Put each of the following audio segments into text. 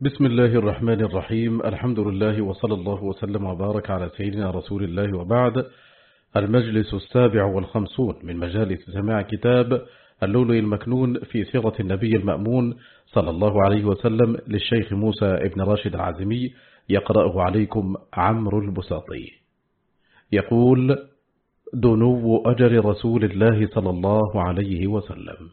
بسم الله الرحمن الرحيم الحمد لله وصلى الله وسلم وبارك على سيدنا رسول الله وبعد المجلس السابع والخمسون من مجالس سماع كتاب اللؤلؤ المكنون في سيرة النبي المأمون صلى الله عليه وسلم للشيخ موسى ابن راشد العزمي يقرأه عليكم عمرو البساطي يقول دنو أجر رسول الله صلى الله عليه وسلم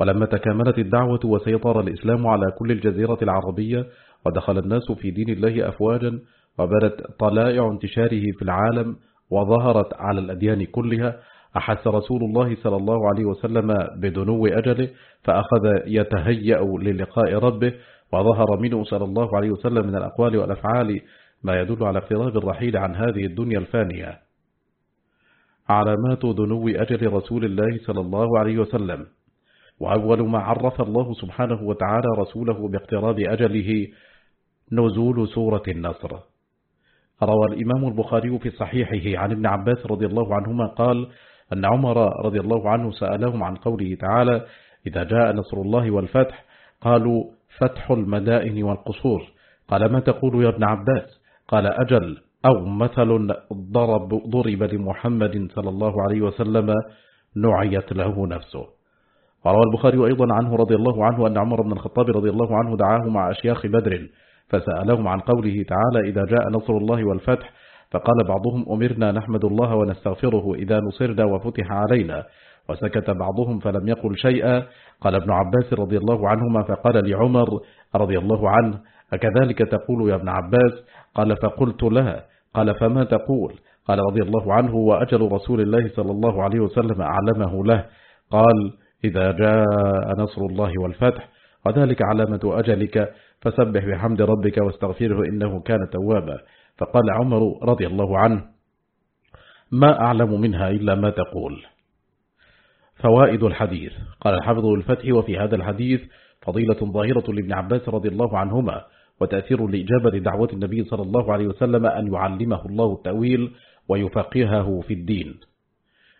ولما تكاملت الدعوة وسيطر الإسلام على كل الجزيرة العربية ودخل الناس في دين الله أفواجا وبدت طلائع انتشاره في العالم وظهرت على الأديان كلها أحس رسول الله صلى الله عليه وسلم بدنو أجله فأخذ يتهيأ للقاء ربه وظهر منه صلى الله عليه وسلم من الأقوال والأفعال ما يدل على اقتراب الرحيل عن هذه الدنيا الفانية. علامات دنو أجل رسول الله صلى الله عليه وسلم. وأول ما عرف الله سبحانه وتعالى رسوله باقتراب أجله نزول سورة النصر. روى الإمام البخاري في صحيحه عن ابن عباس رضي الله عنهما قال أن عمر رضي الله عنه سألهم عن قوله تعالى إذا جاء نصر الله والفتح قالوا فتح المدائن والقصور قال ما تقول يا ابن عباس؟ قال أجل أو مثل ضرب, ضرب لمحمد صلى الله عليه وسلم نعيت له نفسه وروى البخاري أيضا عنه رضي الله عنه أن عمر بن الخطاب رضي الله عنه دعاه مع أشياخ بدر فسألهم عن قوله تعالى إذا جاء نصر الله والفتح فقال بعضهم أمرنا نحمد الله ونستغفره إذا نصرنا وفتح علينا وسكت بعضهم فلم يقل شيئا قال ابن عباس رضي الله عنهما فقال لعمر رضي الله عنه أكذلك تقول يا ابن عباس؟ قال فقلت لها قال فما تقول؟ قال رضي الله عنه وأجل رسول الله صلى الله عليه وسلم أعلمه له قال إذا جاء نصر الله والفتح وذلك علامة أجلك فسبح بحمد ربك واستغفره إنه كان توابا. فقال عمر رضي الله عنه ما أعلم منها إلا ما تقول. فوائد الحديث. قال الحافظ الفتح وفي هذا الحديث فضيلة ظاهرة لابن عباس رضي الله عنهما وتأثير لإجابة دعوة النبي صلى الله عليه وسلم أن يعلمه الله التأويل ويفقهه في الدين.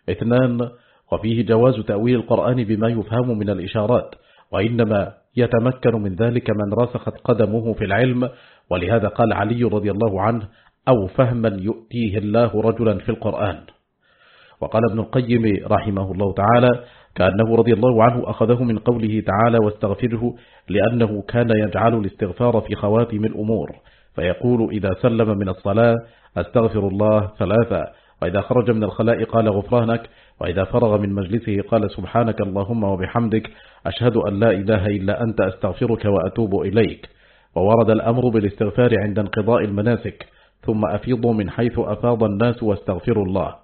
اثنان وفيه جواز تأويل القرآن بما يفهم من الإشارات وإنما يتمكن من ذلك من رسخت قدمه في العلم. ولهذا قال علي رضي الله عنه أو فهما يؤتيه الله رجلا في القرآن. وقال ابن القيم رحمه الله تعالى كأنه رضي الله عنه أخذه من قوله تعالى واستغفره لأنه كان يجعل الاستغفار في خواتم الأمور. فيقول إذا سلم من الصلاة أستغفر الله ثلاثة وإذا خرج من الخلاء قال غفرانك وإذا فرغ من مجلسه قال سبحانك اللهم وبحمدك أشهد أن لا إله إلا أنت أستغفرك وأتوب إليك. وورد الأمر بالاستغفار عند انقضاء المناسك ثم أفيضوا من حيث أفاض الناس واستغفروا الله.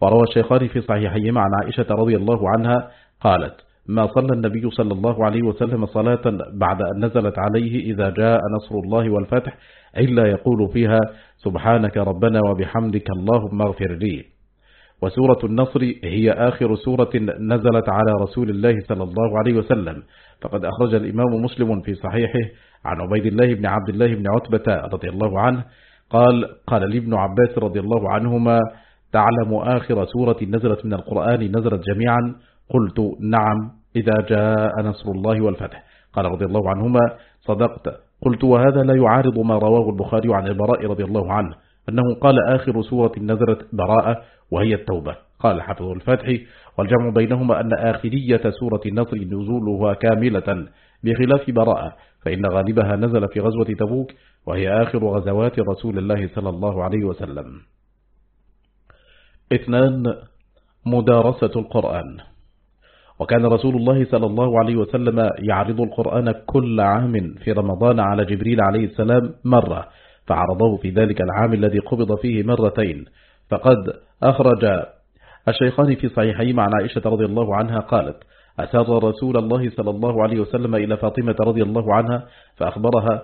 وروى الشيخان في صحيحيهما عن عائشة رضي الله عنها قالت ما صلى النبي صلى الله عليه وسلم صلاة بعد أن نزلت عليه إذا جاء نصر الله والفتح إلا يقول فيها سبحانك ربنا وبحمدك اللهم اغفر لي. وسورة النصر هي آخر سورة نزلت على رسول الله صلى الله عليه وسلم. فقد أخرج الإمام مسلم في صحيحه عن عبيد الله بن عبد الله بن عتبة رضي الله عنه قال قال ابن عباس رضي الله عنهما تعلم آخر سورة نزلت من القرآن نزلت جميعا؟ قلت نعم إذا جاء نصر الله والفتح. قال رضي الله عنهما صدقت. قلت وهذا لا يعارض ما رواه البخاري عن البراء رضي الله عنه أنه قال آخر سورة نزلت براءة وهي التوبة. قال حفظ الفتح والجمع بينهما أن آخرية سورة النصر نزولها كاملة بخلاف براءة فإن غالبها نزل في غزوة تبوك وهي آخر غزوات رسول الله صلى الله عليه وسلم. اثنان مدارسة القرآن. وكان رسول الله صلى الله عليه وسلم يعرض القرآن كل عام في رمضان على جبريل عليه السلام مرة فعرضه في ذلك العام الذي قبض فيه مرتين. فقد أخرج. الشيخان في صحيحي عن عائشة رضي الله عنها قالت أسر رسول الله صلى الله عليه وسلم إلى فاطمة رضي الله عنها فأخبرها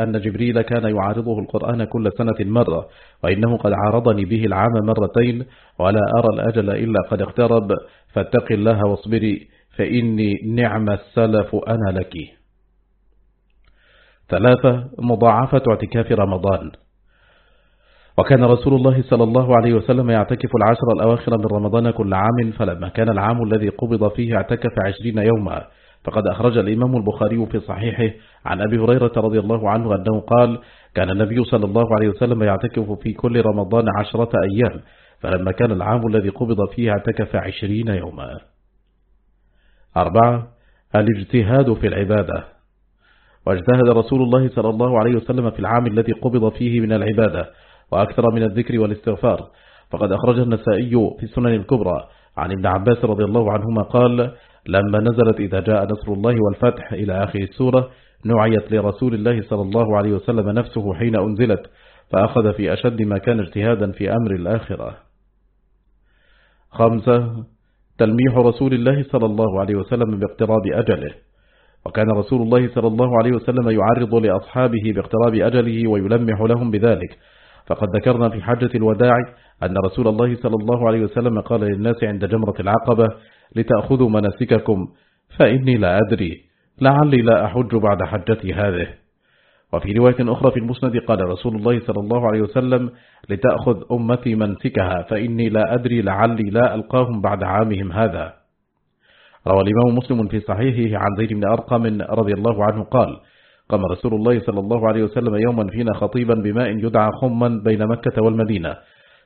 أن جبريل كان يعارضه القرآن كل سنة مرة وإنه قد عارضني به العام مرتين ولا أرى الأجل إلا قد اقترب فاتق الله واصبري فإني نعم السلف أنا لك. ثلاثة مضاعفة اعتكاف رمضان. وكان رسول الله صلى الله عليه وسلم يعتكف العشر الأواخر من رمضان كل عام فلما كان العام الذي قبض فيه اعتكف عشرين يوما. فقد أخرج الإمام البخاري في صحيحه عن أبي هريرة رضي الله عنه أنه قال كان النبي صلى الله عليه وسلم يعتكف في كل رمضان عشرة أيام فلما كان العام الذي قبض فيه اعتكف عشرين يوما. أربعة الاجتهاد في العبادة. واجتهد رسول الله صلى الله عليه وسلم في العام الذي قبض فيه من العبادة وأكثر من الذكر والاستغفار. فقد أخرج النسائي في السنن الكبرى. عن ابن عباس رضي الله عنهما قال لما نزلت إذا جاء نصر الله والفتح إلى آخر السورة نعيت لرسول الله صلى الله عليه وسلم نفسه حين أنزلت فأخذ في أشد ما كان اجتهادا في أمر الآخرة. خمسة تلميح رسول الله صلى الله عليه وسلم باقتراب أجله. وكان رسول الله صلى الله عليه وسلم يعرض لأصحابه باقتراب أجله ويلمح لهم بذلك. فقد ذكرنا في حجة الوداع أن رسول الله صلى الله عليه وسلم قال للناس عند جمرة العقبة لتأخذوا مناسككم فإني لا أدري لعلي لا أحج بعد حجتي هذه. وفي رواية أخرى في المسند قال رسول الله صلى الله عليه وسلم لتأخذ أمتي منسكها فإني لا أدري لعلي لا ألقاهم بعد عامهم هذا. روى الإمام مسلم في صحيحه عن زيد بن أرقم رضي الله عنه قال قام رسول الله صلى الله عليه وسلم يوما فينا خطيبا بماء يدعى خما بين مكة والمدينة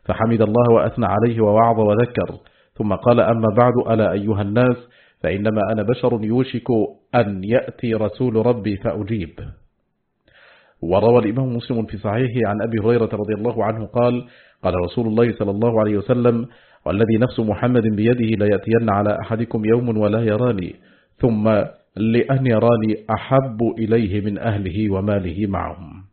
فحمد الله وأثنى عليه ووعظ وذكر ثم قال أما بعد ألا أيها الناس فإنما أنا بشر يوشك أن يأتي رسول ربي فأجيب. وروى الإمام مسلم في صحيحه عن أبي هريرة رضي الله عنه قال قال رسول الله صلى الله عليه وسلم والذي نفس محمد بيده ليأتين على أحدكم يوم ولا يراني ثم لأن يراني أحب إليه من أهله وماله معهم.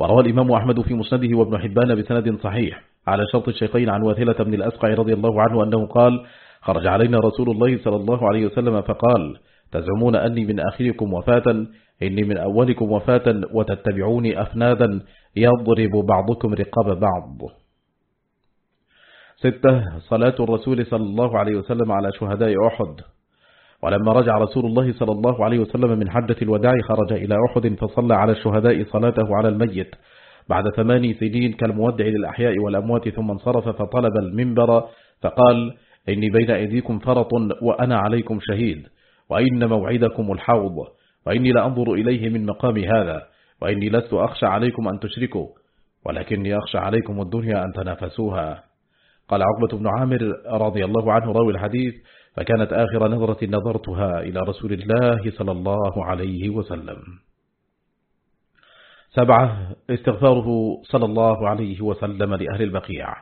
وروى الإمام أحمد في مسنده وابن حبان بسند صحيح. على شرط الشيخين عن واثلة بن الأسقع رضي الله عنه أنه قال خرج علينا رسول الله صلى الله عليه وسلم فقال تزعمون أني من آخركم وفاة إني من أولكم وفاة وتتبعوني أفنادا يضرب بعضكم رقاب بعض. ستة صلاة الرسول صلى الله عليه وسلم على شهداء أحد. ولما رجع رسول الله صلى الله عليه وسلم من حجة الوداع خرج إلى أحد فصلى على الشهداء صلاته على الميت. بعد ثماني سنين كالمودع للأحياء والأموات ثم انصرف فطلب المنبر فقال إني بين أيديكم فرط وأنا عليكم شهيد وإن موعدكم الحوض وإني لأنظر إليه من مقام هذا وإني لست أخشى عليكم أن تشركوا ولكني أخشى عليكم الدنيا أن تنافسوها. قال عقبة بن عامر رضي الله عنه راوي الحديث فكانت آخر نظرة نظرتها إلى رسول الله صلى الله عليه وسلم. سبعة استغفاره صلى الله عليه وسلم لأهل البقيع.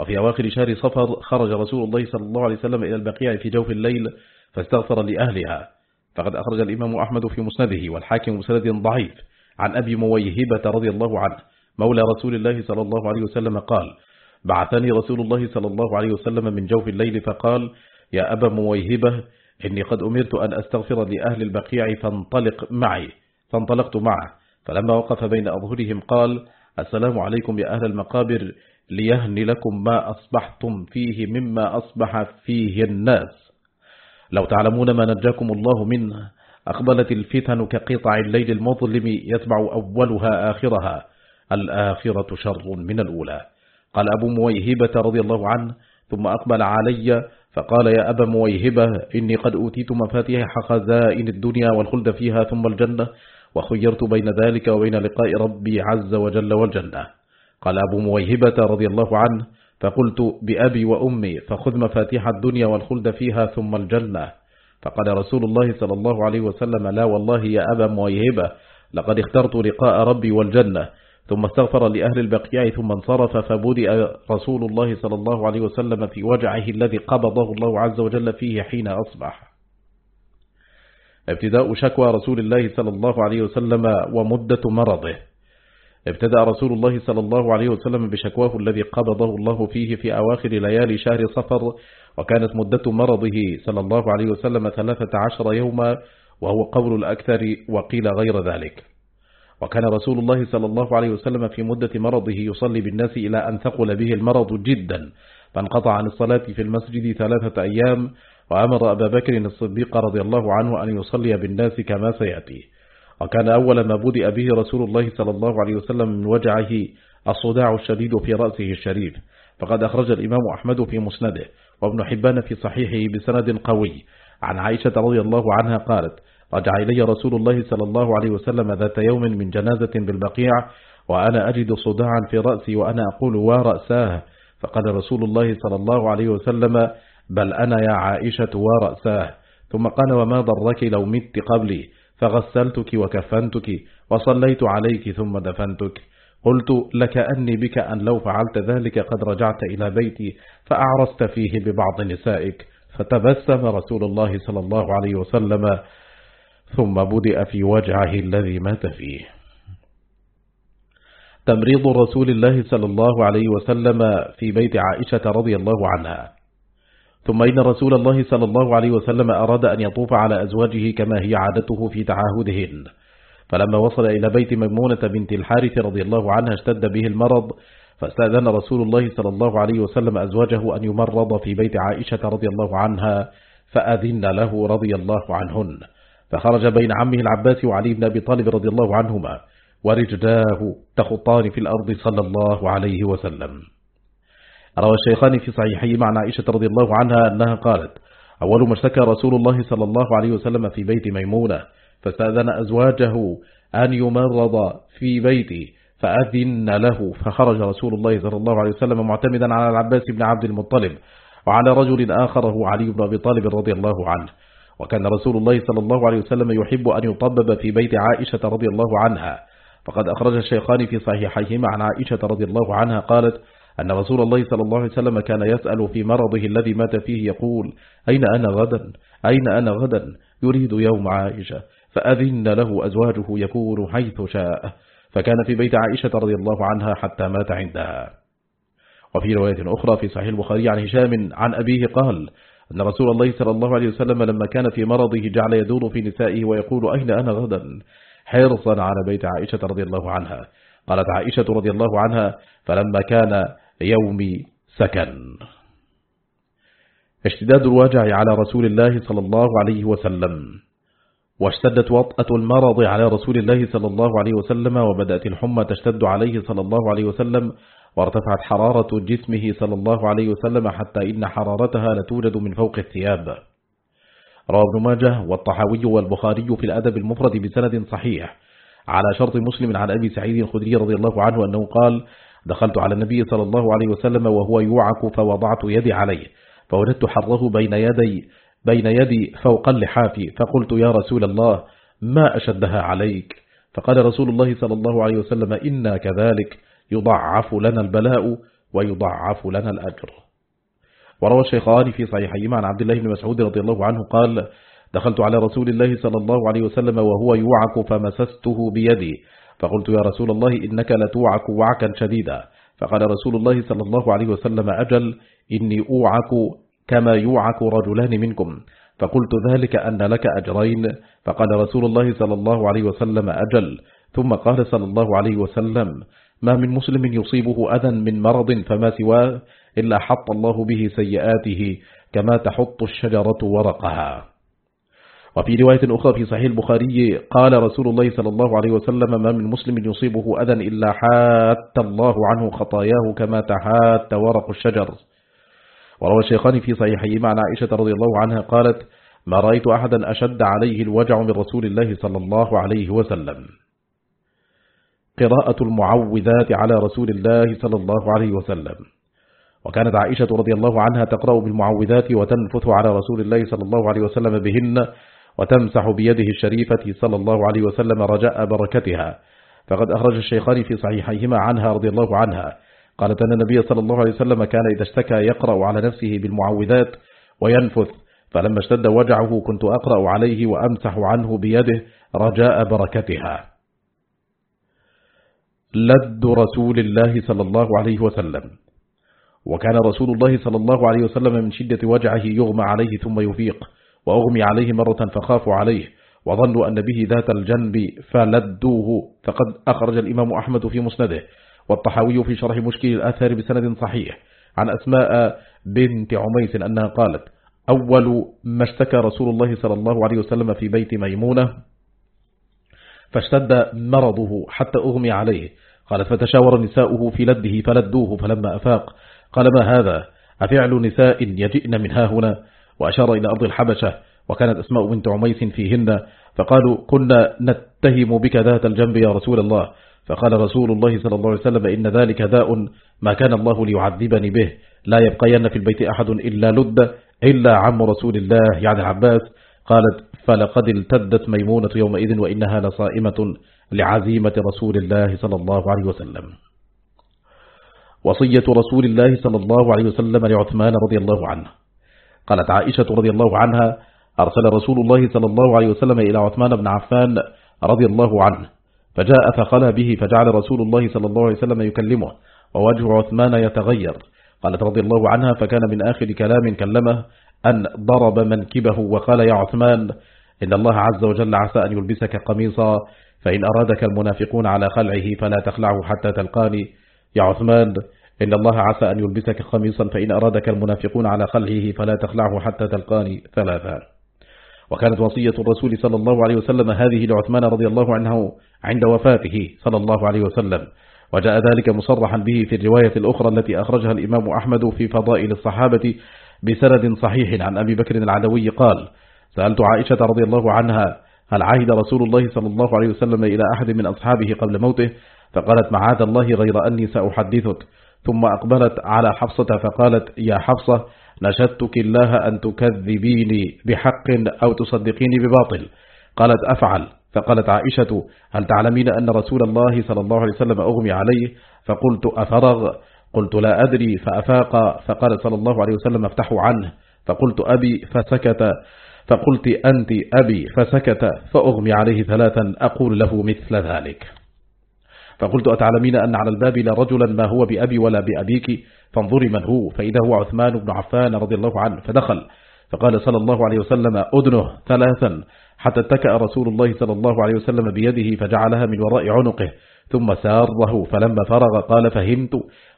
وفي أواخر شهر صفر خرج رسول الله صلى الله عليه وسلم إلى البقيع في جوف الليل فاستغفر لأهلها. فقد أخرج الإمام أحمد في مسنده والحاكم مسند ضعيف. عن أبي مويهبة رضي الله عنه مولى رسول الله صلى الله عليه وسلم قال بعثني رسول الله صلى الله عليه وسلم من جوف الليل فقال يا أبا مويهبة إني قد أمرت أن أستغفر لأهل البقيع فانطلق معي فانطلقت معه. فلما وقف بين أظهرهم قال السلام عليكم يا أهل المقابر ليهن لكم ما أصبحتم فيه مما أصبح فيه الناس. لو تعلمون ما نجاكم الله منه أقبلت الفتن كقطع الليل المظلم يتبع أولها آخرها. الآخرة شر من الأولى. قال أبو مويهبة رضي الله عنه ثم أقبل علي فقال يا أبا مويهبة إني قد أوتيت مفاتيح خزائن الدنيا والخلد فيها ثم الجنة وخيرت بين ذلك وبين لقاء ربي عز وجل والجنة. قال أبو مويهبة رضي الله عنه فقلت بأبي وأمي فخذ مفاتيح الدنيا والخلد فيها ثم الجنة. فقال رسول الله صلى الله عليه وسلم لا والله يا أبا مويهبة لقد اخترت لقاء ربي والجنة. ثم استغفر لأهل البقيع ثم انصرف فبدأ رسول الله صلى الله عليه وسلم في وجعه الذي قبضه الله عز وجل فيه حين أصبح. ابتداء شكوى رسول الله صلى الله عليه وسلم ومدة مرضه. ابتدأ رسول الله صلى الله عليه وسلم بشكواه الذي قبضه الله فيه في أواخر ليالي شهر صفر وكانت مدة مرضه صلى الله عليه وسلم ثلاثة عشر يوما وهو قول الأكثر وقيل غير ذلك. وكان رسول الله صلى الله عليه وسلم في مدة مرضه يصلي بالناس إلى أن ثقل به المرض جدا. فانقطع عن الصلاة في المسجد ثلاثة أيام وأمر أبا بكر الصديق رضي الله عنه أن يصلي بالناس كما سيأتي. وكان أول ما بدأ به رسول الله صلى الله عليه وسلم من وجعه الصداع الشديد في رأسه الشريف. فقد أخرج الإمام أحمد في مسنده وابن حبان في صحيحه بسند قوي. عن عائشة رضي الله عنها قالت رجع إلي رسول الله صلى الله عليه وسلم ذات يوم من جنازة بالبقيع وأنا أجد صداعا في رأسي وأنا أقول ورأساه فقال رسول الله صلى الله عليه وسلم بل أنا يا عائشة ورأساه ثم قال وما ضرك لو مت قبلي؟ فغسلتك وكفنتك وصليت عليك ثم دفنتك قلت لكأني بك أن لو فعلت ذلك قد رجعت إلى بيتي فأعرست فيه ببعض نسائك فتبسم رسول الله صلى الله عليه وسلم ثم بدأ في وجعه الذي مات فيه. تمريض رسول الله صلى الله عليه وسلم في بيت عائشة رضي الله عنها. ثم إن رسول الله صلى الله عليه وسلم أراد أن يطوف على أزواجه كما هي عادته في تعاهدهن فلما وصل إلى بيت ميمونة بنت الحارث رضي الله عنها اشتد به المرض فاستأذن رسول الله صلى الله عليه وسلم أزواجه أن يمرض في بيت عائشة رضي الله عنها فأذن له رضي الله عنهن. فخرج بين عمه العباس وعلي بن أبي طالب رضي الله عنهما ورجلاه تخطان في الأرض صلى الله عليه وسلم. روى الشيخان في صحيحي مع عائشة رضي الله عنها أنها قالت أول ما اشتكى رسول الله صلى الله عليه وسلم في بيت ميمونة فاستأذن أزواجه أن يمرض في بيتي فأذن له فخرج رسول الله صلى الله عليه وسلم معتمدا على العباس بن عبد المطلب وعلى رجل آخر هو علي بن أبي طالب رضي الله عنه. وكان رسول الله صلى الله عليه وسلم يحب أن يطبب في بيت عائشة رضي الله عنها. فقد أخرج الشيخان في صحيحيهما عن عائشة رضي الله عنها قالت أن رسول الله صلى الله عليه وسلم كان يسأل في مرضه الذي مات فيه يقول أين أنا غدا؟ أين أنا غدا؟ يريد يوم عائشة. فأذن له أزواجه يكون حيث شاء. فكان في بيت عائشة رضي الله عنها حتى مات عندها. وفي رواية أخرى في صحيح البخاري عن هشام عن أبيه قال أن رسول الله صلى الله عليه وسلم لما كان في مرضه جعل يدور في نسائه ويقول أين أنا غدا؟ حرصا على بيت عائشة رضي الله عنها. قالت عائشة رضي الله عنها فلما كان يوم سكن. اشتداد الوجع على رسول الله صلى الله عليه وسلم واشتدت وطأة المرض على رسول الله صلى الله عليه وسلم وبدأت الحمى تشتد عليه صلى الله عليه وسلم وارتفعت حرارة جسمه صلى الله عليه وسلم حتى إن حرارتها لتوجد من فوق الثياب. روى ابن ماجه والطحاوي والبخاري في الأدب المفرد بسند صحيح. على شرط مسلم عن أبي سعيد الخدري رضي الله عنه أنه قال دخلت على النبي صلى الله عليه وسلم وهو يوعك فوضعت يدي عليه فوجدت حره بين يدي بين يدي فوق اللحاف فقلت يا رسول الله ما أشدها عليك؟ فقال رسول الله صلى الله عليه وسلم إنا كذلك. يضعف لنا البلاء ويضعف لنا الأجر. وروى الشيخان في صحيحيهما عن عبد الله بن مسعود رضي الله عنه قال دخلت على رسول الله صلى الله عليه وسلم وهو يوعك فمسسته بيدي. فقلت يا رسول الله إنك لتوعك وعكا شديدا. فقال رسول الله صلى الله عليه وسلم أجل إني أوعك كما يوعك رجلان منكم. فقلت ذلك أن لك أجرين. فقال رسول الله صلى الله عليه وسلم أجل. ثم قال صلى الله عليه وسلم ما من مسلم يصيبه أذى من مرض فما سواه إلا حط الله به سيئاته كما تحط الشجرة ورقها. وفي رواية أخرى في صحيح البخاري قال رسول الله صلى الله عليه وسلم ما من مسلم يصيبه أذى إلا حات الله عنه خطاياه كما تحات ورق الشجر. وروى الشيخان في صحيحه مع عائشة رضي الله عنها قالت ما رأيت أحدا أشد عليه الوجع من رسول الله صلى الله عليه وسلم. قراءة المعوذات على رسول الله صلى الله عليه وسلم. وكانت عائشة رضي الله عنها تقرأ بالمعوذات وتنفث على رسول الله صلى الله عليه وسلم بهن وتمسح بيده الشريفة صلى الله عليه وسلم رجاء بركتها. فقد أخرج الشيخان في صحيحيهما عنها رضي الله عنها. قالت أن النبي صلى الله عليه وسلم كان إذا اشتكى يقرأ على نفسه بالمعوذات وينفث فلما اشتد وجعه كنت أقرأ عليه وأمسح عنه بيده رجاء بركتها. لد رسول الله صلى الله عليه وسلم. وكان رسول الله صلى الله عليه وسلم من شدة وجعه يغمى عليه ثم يفيق وأغمي عليه مرة فخافوا عليه وظنوا أن به ذات الجنب فلدوه فقد أخرج الإمام أحمد في مسنده والطحاوي في شرح مشكل الآثار بسند صحيح. عن أسماء بنت عميس أنها قالت أول ما اشتكى رسول الله صلى الله عليه وسلم في بيت ميمونة فاشتد مرضه حتى أغمي عليه. قالت فتشاور نساؤه في لده فلدوه فلما أفاق. قال ما هذا؟ أفعل نساء يجئن من ها هنا؟ وأشار إلى أرض الحبشة وكانت أسماء بنت عميس فيهن. فقالوا كنا نتهم بك ذات الجنب يا رسول الله. فقال رسول الله صلى الله عليه وسلم إن ذلك داء ما كان الله ليعذبني به. لا يبقين في البيت أحد إلا لد إلا عم رسول الله يعني العباس قالت فلقد التدت ميمونة يومئذ وإنها لصائمة. لعزيمة رسول الله صلى الله عليه وسلم. وصية رسول الله صلى الله عليه وسلم لعثمان رضي الله عنه. قالت عائشة رضي الله عنها أرسل رسول الله صلى الله عليه وسلم إلى عثمان بن عفان رضي الله عنه فجاء فخلى به فجعل رسول الله صلى الله عليه وسلم يكلمه ووجه عثمان يتغير. قالت رضي الله عنها فكان من آخر كلام كلمه أن ضرب منكبه وقال يا عثمان إن الله عز وجل عسى أن يلبسك قميصا فإن أرادك المنافقون على خلعه فلا تخلعه حتى تلقاني. يا عثمان إن الله عسى أن يلبسك قميصا فإن أرادك المنافقون على خلعه فلا تخلعه حتى تلقاني. ثلاثا وكانت وصية الرسول صلى الله عليه وسلم هذه لعثمان رضي الله عنه عند وفاته صلى الله عليه وسلم وجاء ذلك مصرحا به في الرواية الأخرى التي أخرجها الإمام أحمد في فضائل الصحابة بسند صحيح عن أبي بكر العدوي قال سألت عائشة رضي الله عنها هل عهد رسول الله صلى الله عليه وسلم إلى أحد من أصحابه قبل موته؟ فقالت معاذ الله غير أني سأحدثك. ثم أقبلت على حفصة فقالت يا حفصة نشدتك الله أن تكذبيني بحق أو تصدقيني بباطل. قالت أفعل. فقالت عائشة هل تعلمين أن رسول الله صلى الله عليه وسلم أغمي عليه؟ فقلت أفرغ. قلت لا أدري فأفاق. فقال صلى الله عليه وسلم افتحوا عنه. فقلت أبي. فسكت. فقلت أنت أبي فسكت فأغمي عليه ثلاثا أقول له مثل ذلك. فقلت أتعلمين أن على الباب لا رجلا ما هو بأبي ولا بأبيك؟ فانظري من هو فإذا هو عثمان بن عفان رضي الله عنه فدخل. فقال صلى الله عليه وسلم أدنه ثلاثا. حتى اتكأ رسول الله صلى الله عليه وسلم بيده فجعلها من وراء عنقه. ثم ساره فلما فرغ قال فهمت.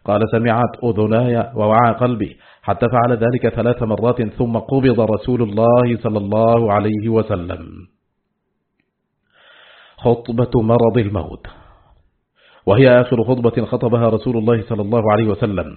قال سمعت أذناي ووعى قلبي. حتى فعل ذلك ثلاث مرات ثم قبض رسول الله صلى الله عليه وسلم. خطبة مرض الموت. وهي آخر خطبة خطبها رسول الله صلى الله عليه وسلم.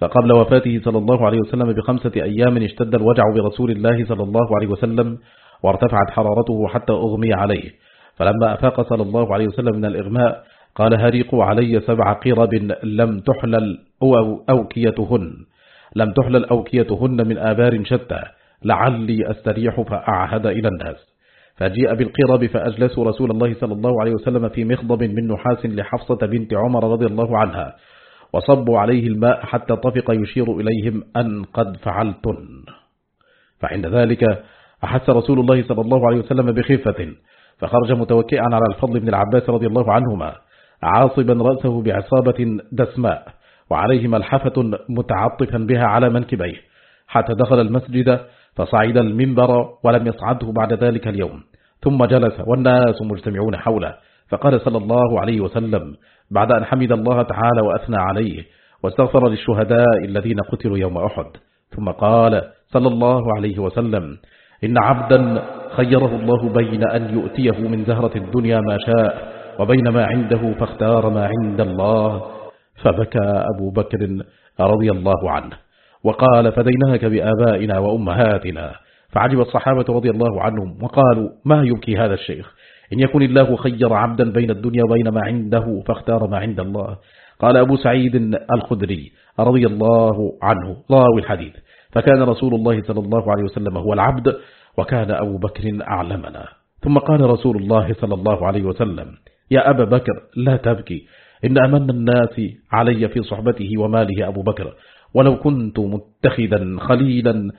فقبل وفاته صلى الله عليه وسلم بخمسة أيام اشتد الوجع برسول الله صلى الله عليه وسلم وارتفعت حرارته حتى أغمي عليه. فلما أفاق صلى الله عليه وسلم من الإغماء قال هريقوا علي سبع قرب لم تحلل أو أوكيتهن. لم تحلل أوكيتهن من آبار شتى لعلي أستريح فأعهد إلى الناس. فجيء بالقرب فأجلسوا رسول الله صلى الله عليه وسلم في مخضب من نحاس لحفصة بنت عمر رضي الله عنها وصبوا عليه الماء حتى طفق يشير إليهم أن قد فعلتن. فعند ذلك أحس رسول الله صلى الله عليه وسلم بخفة فخرج متوكئا على الفضل بن العباس رضي الله عنهما عاصبا رأسه بعصابة دسماء. وعليه ملحفة متعطفا بها على منكبيه. حتى دخل المسجد فصعد المنبر ولم يصعده بعد ذلك اليوم. ثم جلس والناس مجتمعون حوله. فقال صلى الله عليه وسلم بعد أن حمد الله تعالى وأثنى عليه واستغفر للشهداء الذين قتلوا يوم أحد. ثم قال صلى الله عليه وسلم إن عبدا خيره الله بين أن يؤتيه من زهرة الدنيا ما شاء وبين ما عنده فاختار ما عند الله. فبكى أبو بكر رضي الله عنه وقال فديناك بآبائنا وأمهاتنا. فعجب الصحابة رضي الله عنهم وقالوا ما يبكي هذا الشيخ؟ إن يكن الله خير عبدا بين الدنيا وبين ما عنده فاختار ما عند الله. قال أبو سعيد الخدري رضي الله عنه. راوي الحديث. فكان رسول الله صلى الله عليه وسلم هو العبد وكان أبو بكر أعلمنا. ثم قال رسول الله صلى الله عليه وسلم يا أبا بكر لا تبكي. إن أمن الناس علي في صحبته وماله أبو بكر ولو كنت متخذا خليلا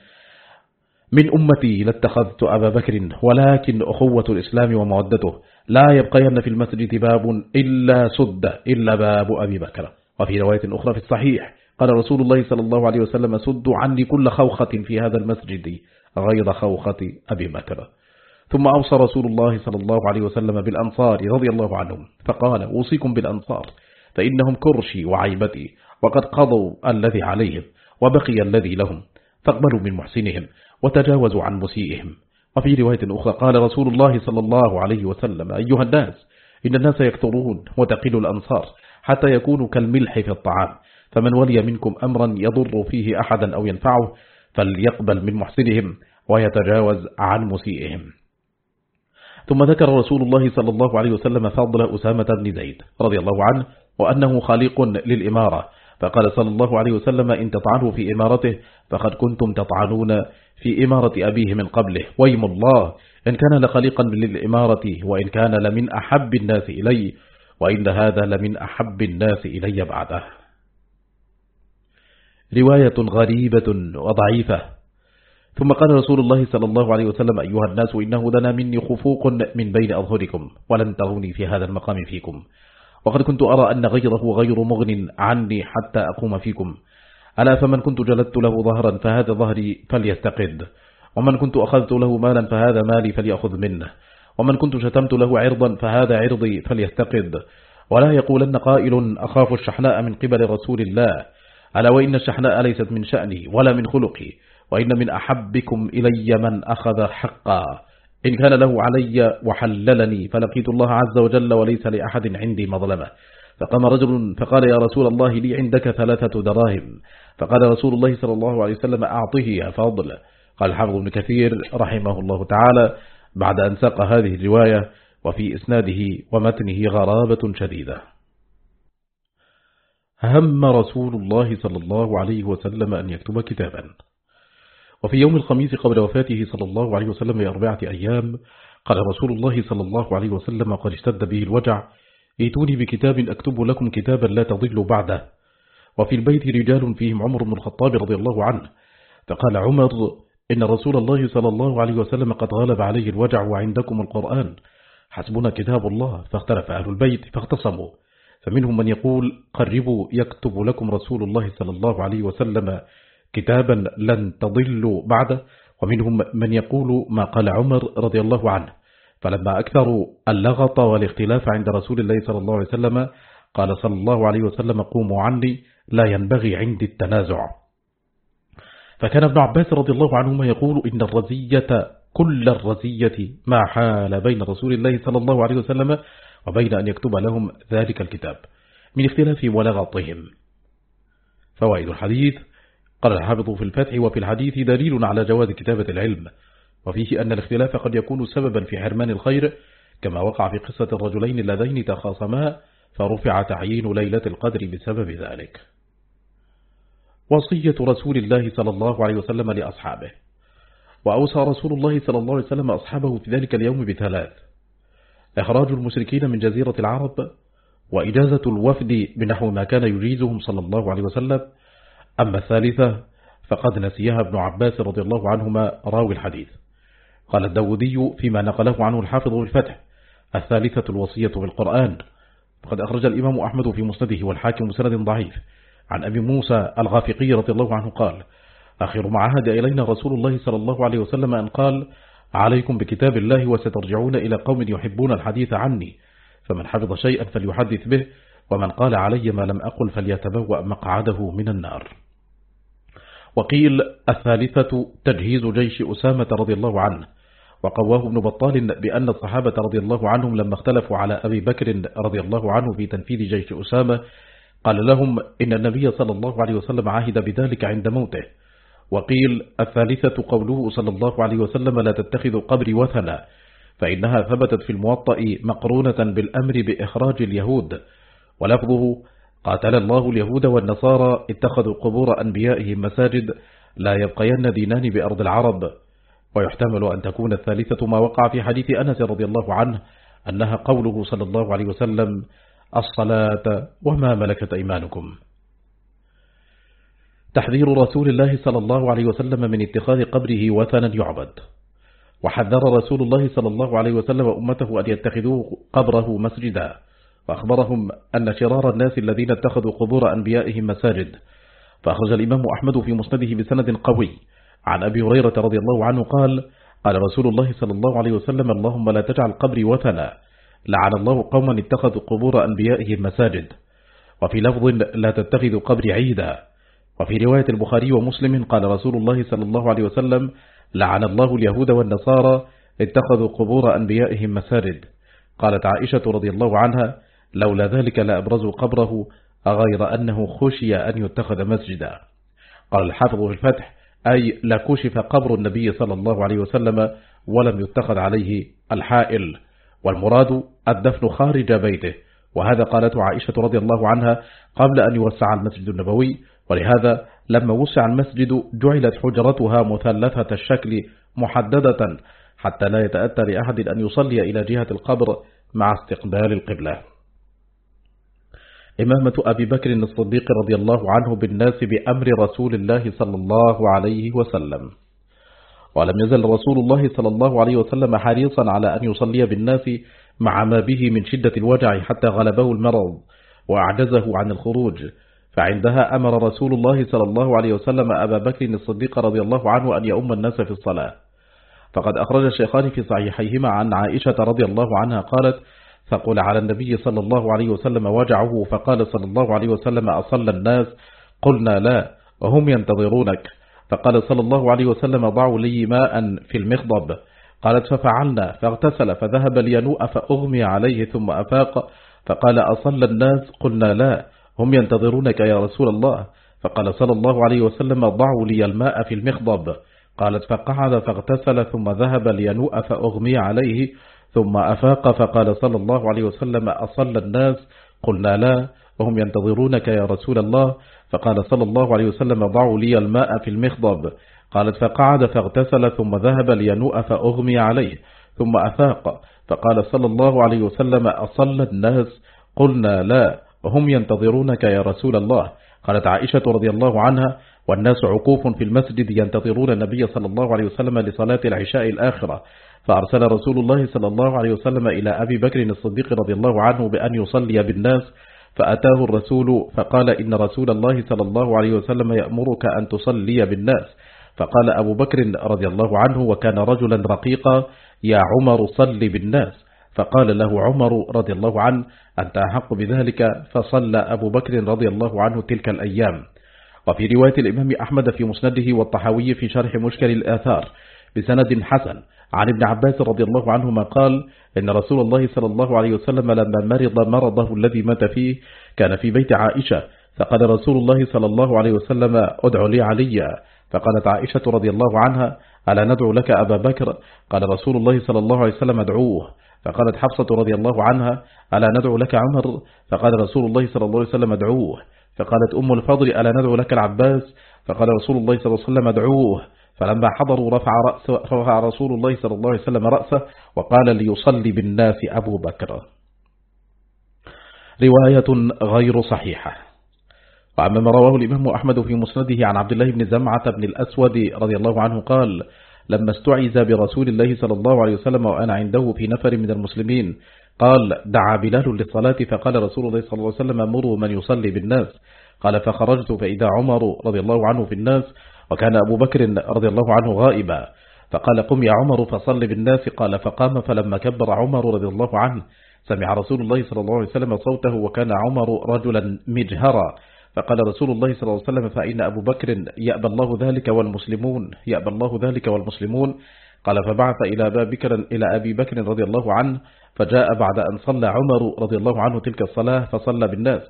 من أمتي لاتخذت أبا بكر ولكن أخوة الإسلام ومودته. لا يبقين في المسجد باب إلا سد إلا باب أبي بكر. وفي رواية أخرى في الصحيح قال رسول الله صلى الله عليه وسلم سدوا عني كل خوخة في هذا المسجد غير خوخة أبي بكر. ثم أوصى رسول الله صلى الله عليه وسلم بالأنصار رضي الله عنهم فقال أوصيكم بالأنصار فإنهم كرشي وعيبتي وقد قضوا الذي عليهم وبقي الذي لهم فاقبلوا من محسنهم وتجاوزوا عن مسيئهم. وفي رواية أخرى قال رسول الله صلى الله عليه وسلم أيها الناس إن الناس يكثرون وتقل الأنصار حتى يكونوا كالملح في الطعام فمن ولي منكم أمرا يضر فيه أحدا أو ينفعه فليقبل من محسنهم ويتجاوز عن مسيئهم. ثم ذكر رسول الله صلى الله عليه وسلم فضل أسامة بن زيد رضي الله عنه وأنه خليق للإمارة. فقال صلى الله عليه وسلم إن تطعنوا في إمارته فقد كنتم تطعنون في إمارة أبيه من قبله. ويم الله إن كان لخليقا للإمارة وإن كان لمن أحب الناس إلي وإن هذا لمن أحب الناس إلي بعده. رواية غريبة وضعيفة. ثم قال رسول الله صلى الله عليه وسلم أيها الناس إنه دنا مني خفوق من بين أظهركم ولن تروني في هذا المقام فيكم. وقد كنت أرى أن غيره غير مغن عني حتى أقوم فيكم. ألا فمن كنت جلدت له ظهرا فهذا ظهري فليستقد. ومن كنت أخذت له مالا فهذا مالي فليأخذ منه. ومن كنت شتمت له عرضا فهذا عرضي فليستقد. ولا يقولن قائل أخاف الشحناء من قبل رسول الله ألا وإن الشحناء ليست من شأني ولا من خلقي وإن من أحبكم إلي من أخذ حقا. إن كان له علي وحللني فلقيت الله عز وجل وليس لأحد عندي مظلمة. فقام رجل فقال يا رسول الله لي عندك ثلاثة دراهم. فقال رسول الله صلى الله عليه وسلم أعطه يا فضل. قال حافظ بن كثير رحمه الله تعالى بعد أن ساق هذه الرواية وفي إسناده ومتنه غرابة شديدة. هم رسول الله صلى الله عليه وسلم أن يكتب كتابا. وفي يوم الخميس قبل وفاته صلى الله عليه وسلم بأربعة أيام قال رسول الله صلى الله عليه وسلم قد اشتد به الوجع ايتوني بكتاب أكتب لكم كتابا لا تضلوا بعده. وفي البيت رجال فيهم عمر بن الخطاب رضي الله عنه. فقال عمر إن رسول الله صلى الله عليه وسلم قد غلب عليه الوجع وعندكم القرآن. حسبنا كتاب الله فاختلف أهل البيت فاختصموا. فمنهم من يقول قربوا يكتب لكم رسول الله صلى الله عليه وسلم كتابا لن تضلوا بعده ومنهم من يقول ما قال عمر رضي الله عنه. فلما أكثروا اللغط والاختلاف عند رسول الله صلى الله عليه وسلم قال صلى الله عليه وسلم قوموا عني لا ينبغي عندي التنازع. فكان ابن عباس رضي الله عنهما يقول إن الرزية كل الرزية ما حال بين رسول الله صلى الله عليه وسلم وبين أن يكتب لهم ذلك الكتاب من اختلاف ولغطهم. فوائد الحديث قال الحافظ في الفتح وفي الحديث دليل على جواز كتابة العلم. وفيه أن الاختلاف قد يكون سببا في حرمان الخير كما وقع في قصة الرجلين اللذين تخاصما فرفع تعيين ليلة القدر بسبب ذلك. وصية رسول الله صلى الله عليه وسلم لأصحابه. وأوصى رسول الله صلى الله عليه وسلم أصحابه في ذلك اليوم بثلاث. إخراج المشركين من جزيرة العرب وإجازة الوفد بنحو ما كان يجيزهم صلى الله عليه وسلم أما الثالثة فقد نسيها ابن عباس رضي الله عنهما راوي الحديث. قال الداودي فيما نقله عنه الحافظ بالفتح الثالثة الوصية بالقرآن وقد أخرج الإمام أحمد في مسنده والحاكم مسند ضعيف. عن أبي موسى الغافقي رضي الله عنه قال آخر ما عهد إلينا رسول الله صلى الله عليه وسلم أن قال عليكم بكتاب الله وسترجعون إلى قوم يحبون الحديث عني. فمن حفظ شيئا فليحدث به ومن قال علي ما لم أقل فليتبوأ مقعده من النار. وقيل الثالثة تجهيز جيش أسامة رضي الله عنه وقواه ابن بطال بأن الصحابة رضي الله عنهم لما اختلفوا على أبي بكر رضي الله عنه في تنفيذ جيش أسامة قال لهم إن النبي صلى الله عليه وسلم عهد بذلك عند موته. وقيل الثالثة قوله صلى الله عليه وسلم لا تتخذوا قبري وثنا فإنها ثبتت في الموطأ مقرونة بالأمر بإخراج اليهود. ولفظه قاتل الله اليهود والنصارى اتخذوا قبور أنبيائهم مساجد لا يبقين دينان بأرض العرب. ويحتمل أن تكون الثالثة ما وقع في حديث أنس رضي الله عنه أنها قوله صلى الله عليه وسلم الصلاة وما ملكت أيمانكم. تحذير رسول الله صلى الله عليه وسلم من اتخاذ قبره وثنا يعبد. وحذر رسول الله صلى الله عليه وسلم أمته أن يتخذوه قبره مسجدا. فأخبرهم أن شرار الناس الذين اتخذوا قبور أنبيائهم مساجد. فأخرج الإمام أحمد في مسنده بسند قوي. عن أبي هريرة رضي الله عنه قال قال رسول الله صلى الله عليه وسلم اللهم لا تجعل قبري وثنا. لعن الله قوما اتخذوا قبور أنبيائهم مساجد. وفي لفظ لا تتخذوا قبري عيدا. وفي رواية البخاري ومسلم قال رسول الله صلى الله عليه وسلم لعن الله اليهود والنصارى اتخذوا قبور أنبيائهم مساجد. قالت عائشة رضي الله عنها لولا ذلك لأبرزوا قبره غير أنه خشي أن يتخذ مسجدا. قال الحافظ في الفتح أي لكشف قبر النبي صلى الله عليه وسلم ولم يتخذ عليه الحائل. والمراد الدفن خارج بيته. وهذا قالته عائشة رضي الله عنها قبل أن يوسع المسجد النبوي. ولهذا لما وسع المسجد جعلت حجرتها مثلثة الشكل محددة حتى لا يتأتى لأحد أن يصلي إلى جهة القبر مع استقبال القبلة. إمامة أبي بكر الصديق رضي الله عنه بالناس بأمر رسول الله صلى الله عليه وسلم. ولم يزل رسول الله صلى الله عليه وسلم حريصا على أن يصلي بالناس مع ما به من شدة الوجع حتى غلبه المرض وأعجزه عن الخروج. فعندها أمر رسول الله صلى الله عليه وسلم أبا بكر الصديق رضي الله عنه أن يؤم الناس في الصلاة. فقد أخرج الشيخان في صحيحيهما عن عائشة رضي الله عنها قالت فقل على النبي صلى الله عليه وسلم وجعه فقال صلى الله عليه وسلم أصلى الناس؟ قلنا لا وهم ينتظرونك. فقال صلى الله عليه وسلم ضعوا لي ماء في المخضب. قالت ففعلنا فاغتسل فذهب لينوء فأغمي عليه ثم أفاق. فقال أصلى الناس؟ قلنا لا هم ينتظرونك يا رسول الله. فقال صلى الله عليه وسلم ضعوا لي الماء في المخضب. قالت فقعد فاغتسل ثم ذهب لينوء فأغمي عليه. ثم أفاق فقال صلى الله عليه وسلم أصلى الناس؟ قلنا لا. وهم ينتظرونك يا رسول الله. فقال صلى الله عليه وسلم ضعوا لي الماء في المخضب. قالت فقعد فاغتسل ثم ذهب لينوء فأغمي عليه. ثم أفاق. فقال صلى الله عليه وسلم أصلى الناس؟ قلنا لا. وهم ينتظرونك يا رسول الله. قالت عائشة رضي الله عنها والناس عقوف في المسجد ينتظرون النبي صلى الله عليه وسلم لصلاة العشاء الآخرة. فأرسل رسول الله صلى الله عليه وسلم إلى أبي بكر الصديق رضي الله عنه بأن يصلي بالناس فأتاه الرسول فقال إن رسول الله صلى الله عليه وسلم يأمرك أن تصلي بالناس. فقال أبو بكر رضي الله عنه وكان رجلا رقيقا يا عمر صل بالناس. فقال له عمر رضي الله عنه أنت أحق بذلك؟ فصلى أبو بكر رضي الله عنه تلك الأيام. وفي رواية الإمام أحمد في مسنده والطحاوي في شرح مشكل الآثار بسند حسن. عن ابن عباس رضي الله عنهما قال إن رسول الله صلى الله عليه وسلم لما مرض مرضه الذي مات فيه كان في بيت عائشة فقال رسول الله صلى الله عليه وسلم أدع لي عليا فقالت عائشة رضي الله عنها ألا ندعو لك أبا بكر؟ قال رسول الله صلى الله عليه وسلم ادعوه. فقالت حفصة رضي الله عنها ألا ندعو لك عمر؟ فقال رسول الله صلى الله عليه وسلم ادعوه. فقالت أم الفضل ألا ندعو لك العباس؟ فقال رسول الله صلى الله عليه وسلم ادعوه. فلما حضروا رفع, رأس رفع رسول الله صلى الله عليه وسلم رأسه وقال ليصلي بالناس أبو بكر. رواية غير صحيحة. وعما ما رواه الإمام أحمد في مسنده عن عبد الله بن زمعة بن الأسود رضي الله عنه قال لما استعز برسول الله صلى الله عليه وسلم وأنا عنده في نفر من المسلمين قال دعا بلال للصلاة فقال رسول الله صلى الله عليه وسلم مروا من يصلي بالناس قال فخرجت فإذا عمر رضي الله عنه في الناس وكان أبو بكر رضي الله عنه غائبا فقال قم يا عمر فصل بالناس. قال فقام فلما كبر عمر رضي الله عنه سمع رسول الله صلى الله عليه وسلم صوته وكان عمر رجلا مجهرا فقال رسول الله صلى الله عليه وسلم فإن أبو بكر يأبى الله ذلك والمسلمون يأبى الله ذلك والمسلمون. قال فبعث إلى أبي بكر, إلى أبي بكر رضي الله عنه فجاء بعد أن صلى عمر رضي الله عنه تلك الصلاة فصلى بالناس.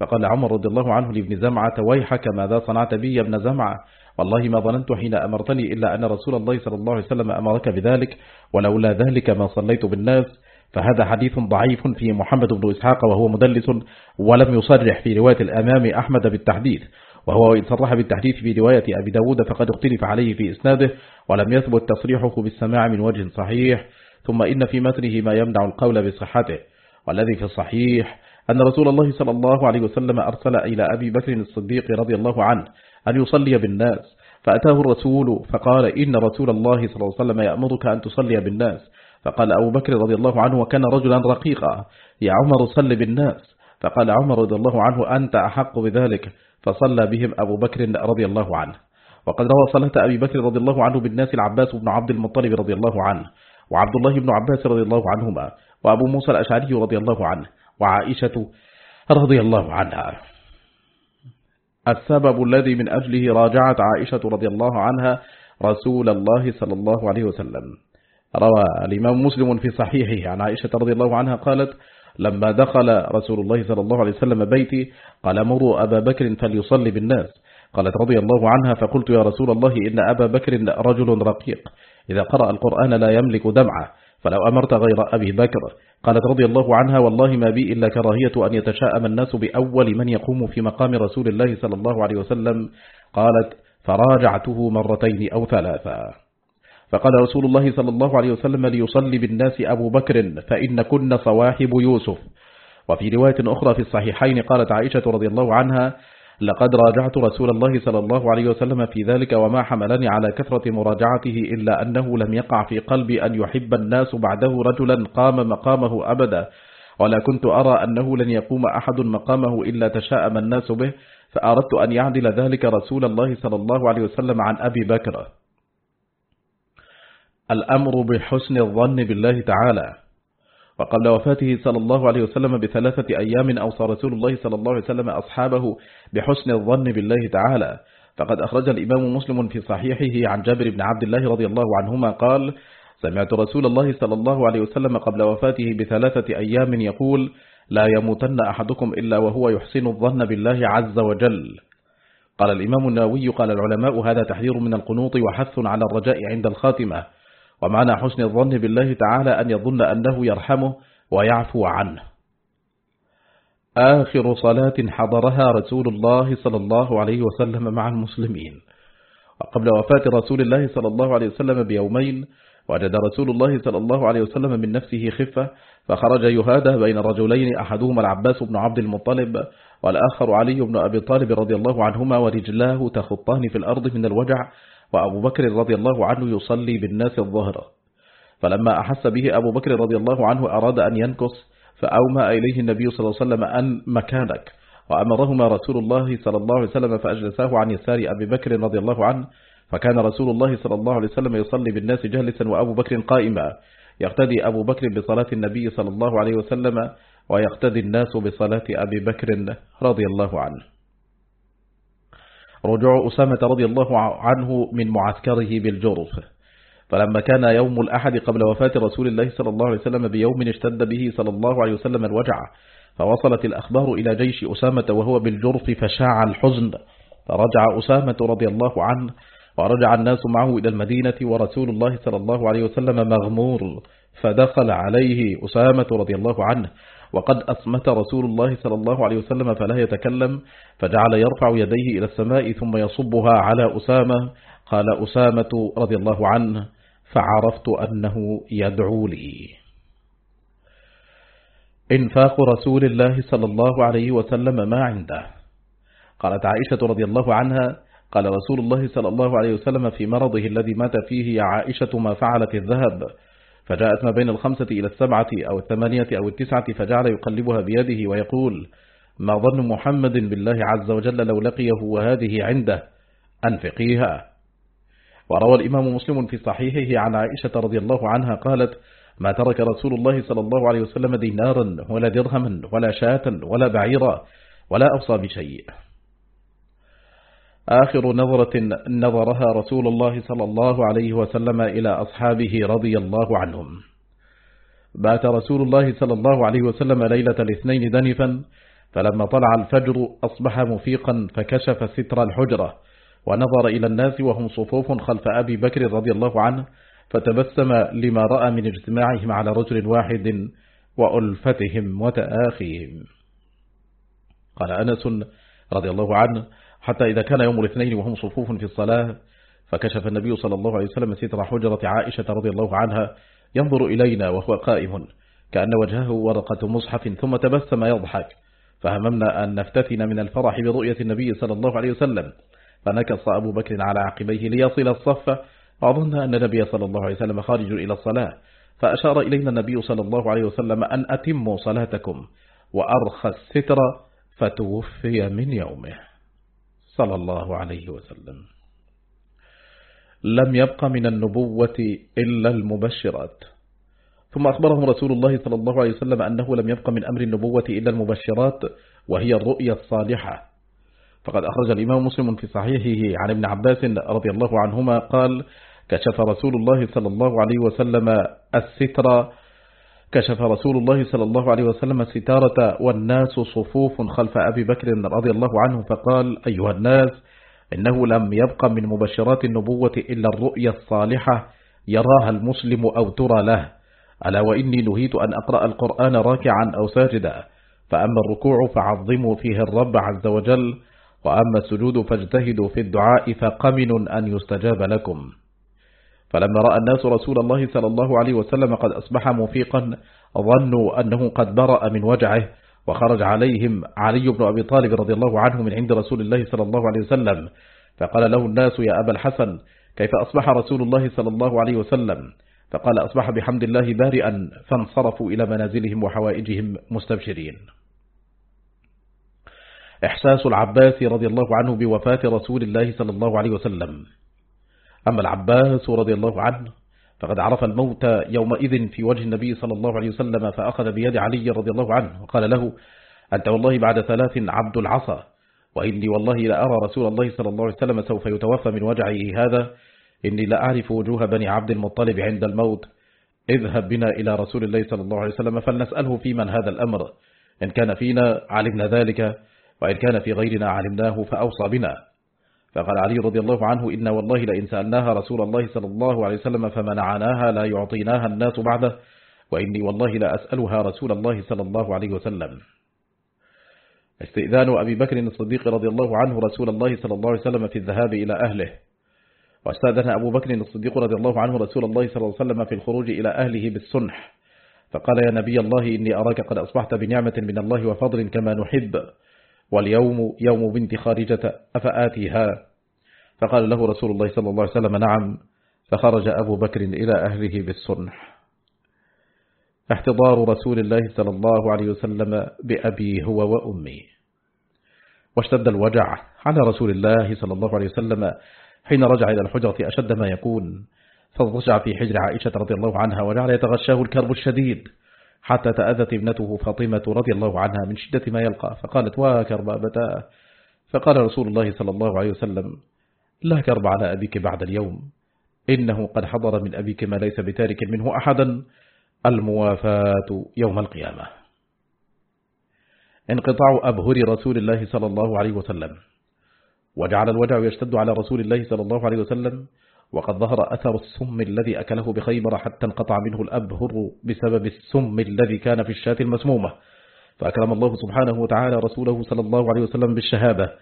فقال عمر رضي الله عنه لابن زمعة ويحك ماذا صنعت بي يا ابن زمعة؟ والله ما ظننت حين أمرتني إلا أن رسول الله صلى الله عليه وسلم أمرك بذلك ولولا ذلك ما صليت بالناس. فهذا حديث ضعيف في محمد بن إسحاق وهو مدلس ولم يصرح في رواية الأمام أحمد بالتحديث وهو إن صرح بالتحديث في رواية أبي داود فقد اختلف عليه في إسناده ولم يثبت تصريحه بالسماع من وجه صحيح. ثم إن في متنه ما يمنع القول بصحته. والذي في الصحيح أن رسول الله صلى الله عليه وسلم أرسل إلى أبي بكر الصديق رضي الله عنه أن يصلي بالناس. فأتاه الرسول فقال إن رسول الله صلى الله عليه وسلم يأمرك أن تصلي بالناس. فقال أبو بكر رضي الله عنه وكان رجلا رقيقا يا عمر صل بالناس. فقال عمر رضي الله عنه أنت أحق بذلك. فصلى بهم أبو بكر رضي الله عنه. وقد روى صلاة أبي بكر رضي الله عنه بالناس العباس بن عبد المطلب رضي الله عنه وعبد الله بن عباس رضي الله عنهما وأبو موسى الأشعري رضي الله عنه وعائشة رضي الله عنها. السبب الذي من أجله راجعت عائشة رضي الله عنها رسول الله صلى الله عليه وسلم. روى الإمام مسلم في صحيحه. عن عائشة رضي الله عنها قالت لما دخل رسول الله صلى الله عليه وسلم بيتي قال مروا أبا بكر فليصلي بالناس قالت رضي الله عنها فقلت يا رسول الله إن أبا بكر رجل رقيق إذا قرأ القرآن لا يملك دمعة فلو أمرت غير أبي بكر قالت رضي الله عنها والله ما بي إلا كراهية أن يتشاءم الناس بأول من يقوم في مقام رسول الله صلى الله عليه وسلم. قالت فراجعته مرتين أو ثلاثا فقال رسول الله صلى الله عليه وسلم ليصلي بالناس أبو بكر فإن كن صواحب يوسف. وفي رواية أخرى في الصحيحين قالت عائشة رضي الله عنها لقد راجعت رسول الله صلى الله عليه وسلم في ذلك وما حملني على كثرة مراجعته إلا أنه لم يقع في قلبي أن يحب الناس بعده رجلا قام مقامه أبدا. ولا كنت أرى أنه لن يقوم أحد مقامه إلا تشاءم الناس به فأردت أن يعدل ذلك رسول الله صلى الله عليه وسلم عن أبي بكر. الأمر بحسن الظن بالله تعالى. وقبل وفاته صلى الله عليه وسلم بثلاثة أيام أوصى رسول الله صلى الله عليه وسلم أصحابه بحسن الظن بالله تعالى. فقد أخرج الإمام مسلم في صحيحه عن جابر بن عبد الله رضي الله عنهما قال سمعت رسول الله صلى الله عليه وسلم قبل وفاته بثلاثة أيام يقول لا يموتن أحدكم إلا وهو يحسن الظن بالله عز وجل قال الإمام النووي قال العلماء هذا تحذير من القنوط وحث على الرجاء عند الخاتمة ومعنى حسن الظن بالله تعالى أن يظن أنه يرحمه ويعفو عنه. آخر صلاة حضرها رسول الله صلى الله عليه وسلم مع المسلمين. وقبل وفاة رسول الله صلى الله عليه وسلم بيومين وجد رسول الله صلى الله عليه وسلم من نفسه خفة فخرج يهادى بين رجلين أحدهما العباس بن عبد المطلب والآخر علي بن أبي طالب رضي الله عنهما ورجلاه تخطان في الأرض من الوجع وأبو بكر رضي الله عنه يصلي بالناس الظهر. فلما أحس به أبو بكر رضي الله عنه أراد أن ينكس فأومى إليه النبي صلى الله عليه وسلم أن مكانك. وأمرهما رسول الله صلى الله عليه وسلم فأجلساه عن يسار أبي بكر رضي الله عنه. فكان رسول الله صلى الله عليه وسلم يصلي بالناس جالسا وأبو بكر قائما. يقتدي أبو بكر بصلاة النبي صلى الله عليه وسلم ويقتدي الناس بصلاة أبي بكر رضي الله عنه. رجوع أسامة رضي الله عنه من معسكره بالجرف. فلما كان يوم الأحد قبل وفاة رسول الله صلى الله عليه وسلم بيوم اشتد به صلى الله عليه وسلم الوجع فوصلت الأخبار إلى جيش أسامة وهو بالجرف فشاع الحزن. فرجع أسامة رضي الله عنه ورجع الناس معه إلى المدينة ورسول الله صلى الله عليه وسلم مغمور فدخل عليه أسامة رضي الله عنه. وقد أصمت رسول الله صلى الله عليه وسلم فلا يتكلم فجعل يرفع يديه إلى السماء ثم يصبها على أسامة قال أسامة رضي الله عنه فعرفت أنه يدعو لي. إنفاق رسول الله صلى الله عليه وسلم ما عنده. قالت عائشة رضي الله عنها قال رسول الله صلى الله عليه وسلم في مرضه الذي مات فيه يا عائشة ما فعلت الذهب فجاءت ما بين الخمسة إلى السبعة أو الثمانية أو التسعة فجعل يقلبها بيده ويقول ما ظن محمد بالله عز وجل لو لقيه وهذه عنده؟ أنفقيها. وروى الإمام مسلم في صحيحه عن عائشة رضي الله عنها قالت ما ترك رسول الله صلى الله عليه وسلم دينارا ولا درهما ولا شاة ولا بعيرا ولا أوصى بشيء. آخر نظرة نظرها رسول الله صلى الله عليه وسلم إلى أصحابه رضي الله عنهم. بات رسول الله صلى الله عليه وسلم ليلة الاثنين دنفا فلما طلع الفجر أصبح مفيقا فكشف ستر الحجرة ونظر إلى الناس وهم صفوف خلف أبي بكر رضي الله عنه فتبسم لما رأى من اجتماعهم على رجل واحد وألفتهم وتآخيهم. قال أنس رضي الله عنه حتى إذا كان يوم الاثنين وهم صفوف في الصلاة فكشف النبي صلى الله عليه وسلم ستر حجرة عائشة رضي الله عنها ينظر إلينا وهو قائم كأن وجهه ورقة مصحف ثم تبسم يضحك. فهممنا أن نفتتن من الفرح برؤية النبي صلى الله عليه وسلم. فنكص أبو بكر على عقبيه ليصل الصف وأظن أن النبي صلى الله عليه وسلم خارج إلى الصلاة. فأشار إلينا النبي صلى الله عليه وسلم أن أتموا صلاتكم وأرخى الستر فتوفي من يومه. صلى الله عليه وسلم. لم يبق من النبوة إلا المبشرات. ثم أخبرهم رسول الله صلى الله عليه وسلم أنه لم يبق من أمر النبوة إلا المبشرات وهي الرؤية الصالحة. فقد أخرج الإمام مسلم في صحيحه عن ابن عباس رضي الله عنهما قال كشف رسول الله صلى الله عليه وسلم الستر كشف رسول الله صلى الله عليه وسلم الستارة والناس صفوف خلف أبي بكر رضي الله عنه فقال أيها الناس إنه لم يبق من مبشرات النبوة إلا الرؤيا الصالحة يراها المسلم أو ترى له. ألا وإني نهيت أن أقرأ القرآن راكعا أو ساجدا. فأما الركوع فعظموا فيه الرب عز وجل وأما السجود فاجتهدوا في الدعاء فقمن أن يستجاب لكم. فلما رأى الناس رسول الله صلى الله عليه وسلم قد أصبح مفيقا ظنوا أنه قد برأ من وجعه وخرج عليهم علي بن أبي طالب رضي الله عنه من عند رسول الله صلى الله عليه وسلم. فقال له الناس يا أبا الحسن كيف أصبح رسول الله صلى الله عليه وسلم؟ فقال أصبح بحمد الله بارئا فانصرفوا إلى منازلهم وحوائجهم مستبشرين. إحساس العباس رضي الله عنه بوفاة رسول الله صلى الله عليه وسلم. أما العباس رضي الله عنه فقد عرف الموت يومئذ في وجه النبي صلى الله عليه وسلم فأخذ بيد علي رضي الله عنه وقال له أنت والله بعد ثلاث عبد العصا وإني والله لأرى رسول الله صلى الله عليه وسلم سوف يتوفى من وجعه هذا إني لأعرف وجوه بني عبد المطلب عند الموت اذهب بنا إلى رسول الله صلى الله عليه وسلم فلنسأله في من هذا الأمر إن كان فينا علمنا ذلك وإن كان في غيرنا علمناه فأوصى بنا فقال علي رضي الله عنه إن والله لئن سألناها رسول الله صلى الله عليه وسلم فمنعناها لا يعطيناها الناس بعده وإني والله لا أسألها رسول الله صلى الله عليه وسلم. استئذان أبي بكر الصديق رضي الله عنه رسول الله صلى الله عليه وسلم في الذهاب إلى أهله. واستأذن أبو بكر الصديق رضي الله عنه رسول الله صلى الله عليه وسلم في الخروج إلى أهله بالسنح فقال يا نبي الله إني أراك قد أصبحت بنعمة من الله وفضل كما نحب. واليوم يوم بنت خارجة أفآتيها؟ فقال له رسول الله صلى الله عليه وسلم نعم. فخرج أبو بكر إلى أهله بالصنح احتضار رسول الله صلى الله عليه وسلم بأبي هو وأمي. واشتد الوجع على رسول الله صلى الله عليه وسلم حين رجع إلى الحجرة أشد ما يكون. فضجع في حجر عائشة رضي الله عنها وجعل يتغشاه الكرب الشديد. حتى تأذت ابنته فاطمة رضي الله عنها من شدة ما يلقى. فقالت واكرب أبتاه. فقال رسول الله صلى الله عليه وسلم لا كرب على أبيك بعد اليوم. إنه قد حضر من أبيك ما ليس بتارك منه أحدا. الموافاة يوم القيامة. انقطاع أبهر رسول الله صلى الله عليه وسلم. وجعل الوجع يشتد على رسول الله صلى الله عليه وسلم وقد ظهر أثر السم الذي أكله بخيبر حتى انقطع منه الأبهر بسبب السم الذي كان في الشاة المسمومة. فأكرم الله سبحانه وتعالى رسوله صلى الله عليه وسلم بالشهادة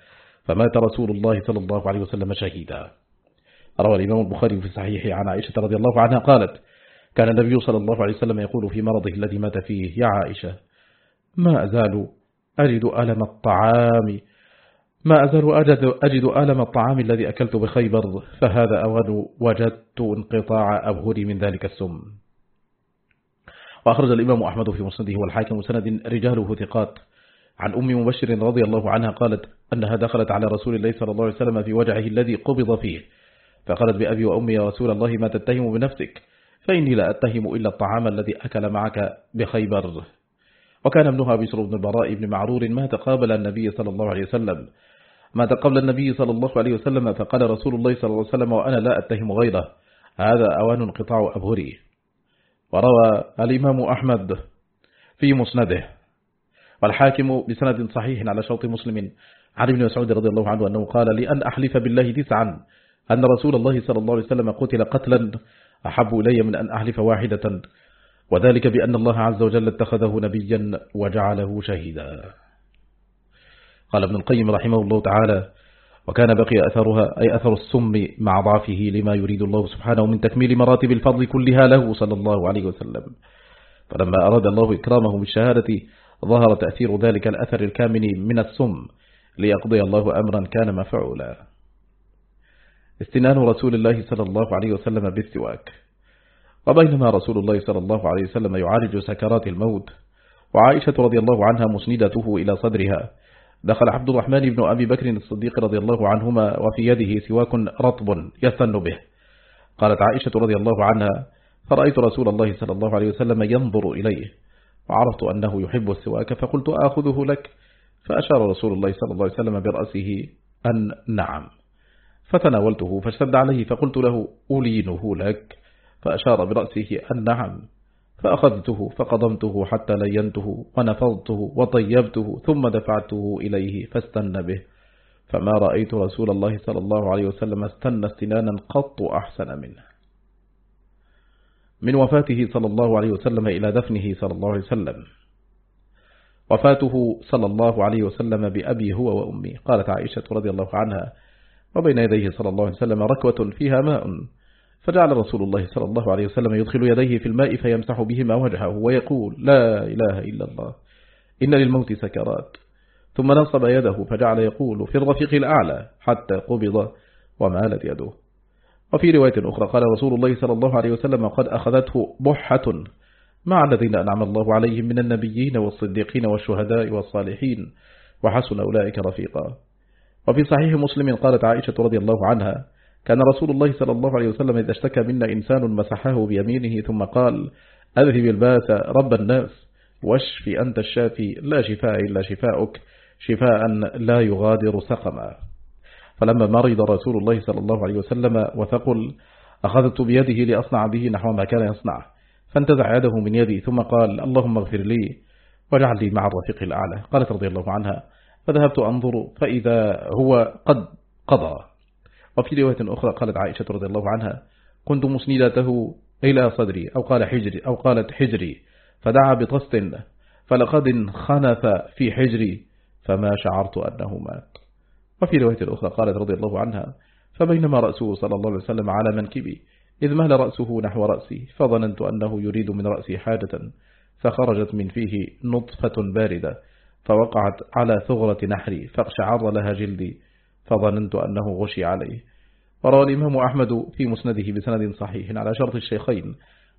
فمات رسول الله صلى الله عليه وسلم شهيدا. روى الإمام البخاري في صحيحه عن عائشة رضي الله عنها قالت كان النبي صلى الله عليه وسلم يقول في مرضه الذي مات فيه يا عائشة ما أزال أجد ألم الطعام ما أزال أجد, أجد ألم الطعام الذي أكلت بخيبر فهذا أوان وجدت انقطاع أبهري من ذلك السم. وأخرج الإمام أحمد في مسنده والحاكم سند رجاله ثقات. عن أم مبشر رضي الله عنها قالت أنها دخلت على رسول الله صلى الله عليه وسلم في وجعه الذي قبض فيه. فقالت بأبي وأمي يا رسول الله ما تتهم بنفسك؟ فإني لا أتهم إلا الطعام الذي أكل معك بخيبر. وكان ابنها بشر بن البراء بن معرور ما تقابل النبي صلى الله عليه وسلم. مات قبل النبي صلى الله عليه وسلم فقال رسول الله صلى الله عليه وسلم وأنا لا أتهم غيره. هذا أوان انقطاع أبهري. وروى الإمام أحمد في مسنده. والحاكم بسند صحيح على شرط مسلم. عن ابن مسعود رضي الله عنه أنه قال لأن أحلف بالله تسعا أن رسول الله صلى الله عليه وسلم قتل قتلا أحب إلي من أن أحلف واحدة. وذلك بأن الله عز وجل اتخذه نبيا وجعله شهيدا. قال ابن القيم رحمه الله تعالى وكان بقي أثرها أي أثر السم مع ضعفه لما يريد الله سبحانه من تكميل مراتب الفضل كلها له صلى الله عليه وسلم. فلما أراد الله إكرامه بالشهادة ظهر تأثير ذلك الأثر الكامن من السم ليقضي الله أمرا كان مفعولا. استنان رسول الله صلى الله عليه وسلم بالسواك. وبينما رسول الله صلى الله عليه وسلم يعالج سكرات الموت وعائشة رضي الله عنها مسندته إلى صدرها دخل عبد الرحمن بن أبي بكر الصديق رضي الله عنهما وفي يده سواك رطب يثن به. قالت عائشة رضي الله عنها فرأيت رسول الله صلى الله عليه وسلم ينظر إليه وعرفت أنه يحب السواك فقلت آخذه لك. فأشار رسول الله صلى الله عليه وسلم برأسه أن نعم. فتناولته فاشتد عليه فقلت له ألينه لك. فأشار برأسه أن نعم. فأخذته فقضمته حتى لينته ونفضته وطيبته ثم دفعته إليه فاستن به. فما رأيت رسول الله صلى الله عليه وسلم استنى استنانا قط أحسن منه. من وفاته صلى الله عليه وسلم إلى دفنه صلى الله عليه وسلم. وفاته صلى الله عليه وسلم بأبي هو وأمي. قالت عائشة رضي الله عنها وبين يديه صلى الله عليه وسلم ركوة فيها ماء. فجعل رسول الله صلى الله عليه وسلم يدخل يديه في الماء فيمسح بهما وجهه ويقول لا إله إلا الله إن للموت سكرات. ثم نصب يده فجعل يقول في الرفيق الأعلى حتى قبض ومالت يده. وفي رواية أخرى قال رسول الله صلى الله عليه وسلم قد أخذته بحة مع الذين أنعم الله عليهم من النبيين والصديقين والشهداء والصالحين وحسن أولئك رفيقا. وفي صحيح مسلم قالت عائشة رضي الله عنها كان رسول الله صلى الله عليه وسلم إذا اشتكى منا إنسان مسحه بيمينه ثم قال أذهب الباس رب الناس واشف أنت الشافي لا شفاء إلا شفاءك شفاء لا يغادر سقما. فلما مرض رسول الله صلى الله عليه وسلم وثقل أخذت بيده لأصنع به نحو ما كان يصنع. فانتزع يده من يدي ثم قال اللهم اغفر لي واجعل لي مع الرفيق الأعلى. قالت رضي الله عنها فذهبت أنظر فإذا هو قد قضى. وفي رواية أخرى قالت عائشة رضي الله عنها كنت مسندته إلى صدري أو قال حجري أو قالت حجري فدعا بطست فلقد انخنف في حجري فما شعرت أنه مات. وفي رواية أخرى قالت رضي الله عنها فبينما رأسه صلى الله عليه وسلم على منكبي إذ مهل رأسه نحو رأسي فظننت أنه يريد من رأسي حاجة فخرجت من فيه نطفة باردة فوقعت على ثغرة نحري فاقشعر لها جلدي فظننت أنه غشي عليه. وروى الإمام أحمد في مسنده بسند صحيح على شرط الشيخين.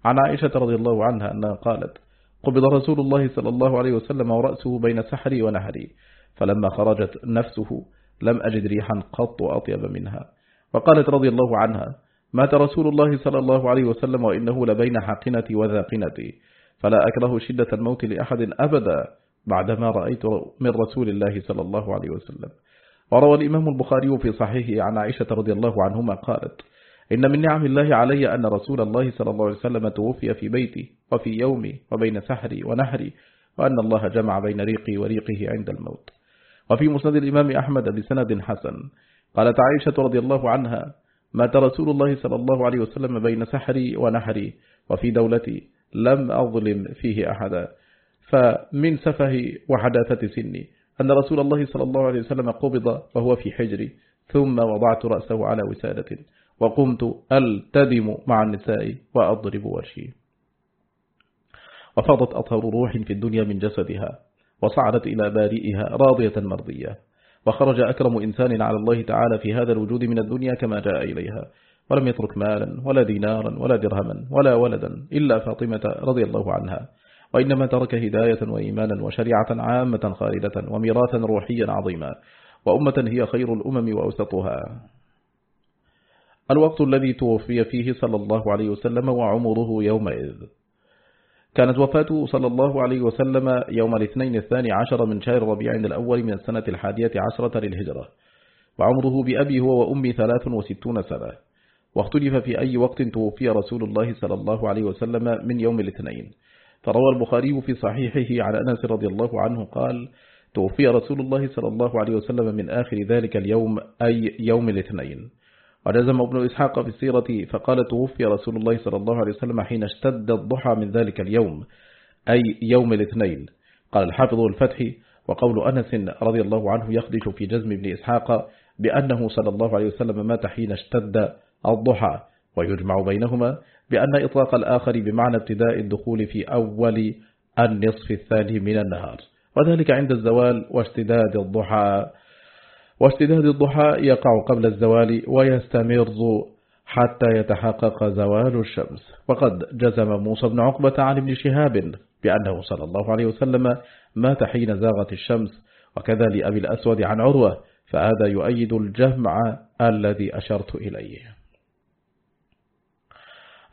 عن عائشة رضي الله عنها أنها قالت قبض رسول الله صلى الله عليه وسلم ورأسه بين سحري ونهري فلما خرجت نفسه لم أجد ريحا قط أطيب منها. وقالت رضي الله عنها مات رسول الله صلى الله عليه وسلم وإنه لبين حقنتي وذاقنتي فلا أكره شدة الموت لأحد أبدا بعدما رأيت من رسول الله صلى الله عليه وسلم. وروى الإمام البخاري في صحيحه عن عائشة رضي الله عنهما قالت إن من نعم الله علي أن رسول الله صلى الله عليه وسلم توفي في بيتي وفي يومي وبين سحري ونحري وأن الله جمع بين ريقي وريقه عند الموت. وفي مسند الإمام أحمد بسند حسن قالت عائشة رضي الله عنها مات رسول الله صلى الله عليه وسلم بين سحري ونحري وفي دولتي لم أظلم فيه أحدا فمن سفه وحداثة سني. أن رسول الله صلى الله عليه وسلم قبض وهو في حجري ثم وضعت رأسه على وسادة وقمت ألتدم مع النساء وأضرب وجهي وفاضت أطهر روح في الدنيا من جسدها وصعدت إلى بارئها راضية مرضية. وخرج أكرم إنسان على الله تعالى في هذا الوجود من الدنيا كما جاء إليها. ولم يترك مالا ولا دينارا ولا درهما ولا ولدا إلا فاطمة رضي الله عنها. وإنما ترك هداية وإيمانا وشريعة عامة خالدة وميراثا روحيا عظيما وأمة هي خير الأمم وأوسطها. الوقت الذي توفي فيه صلى الله عليه وسلم وعمره يومئذ. كانت وفاته صلى الله عليه وسلم يوم الاثنين الثاني عشر من شهر ربيع الأول من السنة الحادية عشرة للهجرة. وعمره بأبي هو وأمي ثلاث وستون سنة. واختلف في أي وقت توفي رسول الله صلى الله عليه وسلم من يوم الاثنين. فروى البخاري في صحيحه على أنس رضي الله عنه قال توفي رسول الله صلى الله عليه وسلم من آخر ذلك اليوم أي يوم الاثنين وجزم ابن إسحاق في السيرة فقال توفي رسول الله صلى الله عليه وسلم حين اشتد الضحى من ذلك اليوم أي يوم الاثنين قال الحافظ الفتح وقول أنس رضي الله عنه يخدش في جزم ابن إسحاق بأنه صلى الله عليه وسلم مات حين اشتد الضحى ويجمع بينهما بأن إطلاق الآخر بمعنى ابتداء الدخول في أول النصف الثاني من النهار. وذلك عند الزوال واشتداد الضحى. واشتداد الضحى يقع قبل الزوال ويستمر حتى يتحقق زوال الشمس. وقد جزم موسى بن عقبة عن ابن شهاب بأنه صلى الله عليه وسلم مات حين زاغت الشمس وكذا لأبي الأسود عن عروة فهذا يؤيد الجمع الذي أشرت إليه.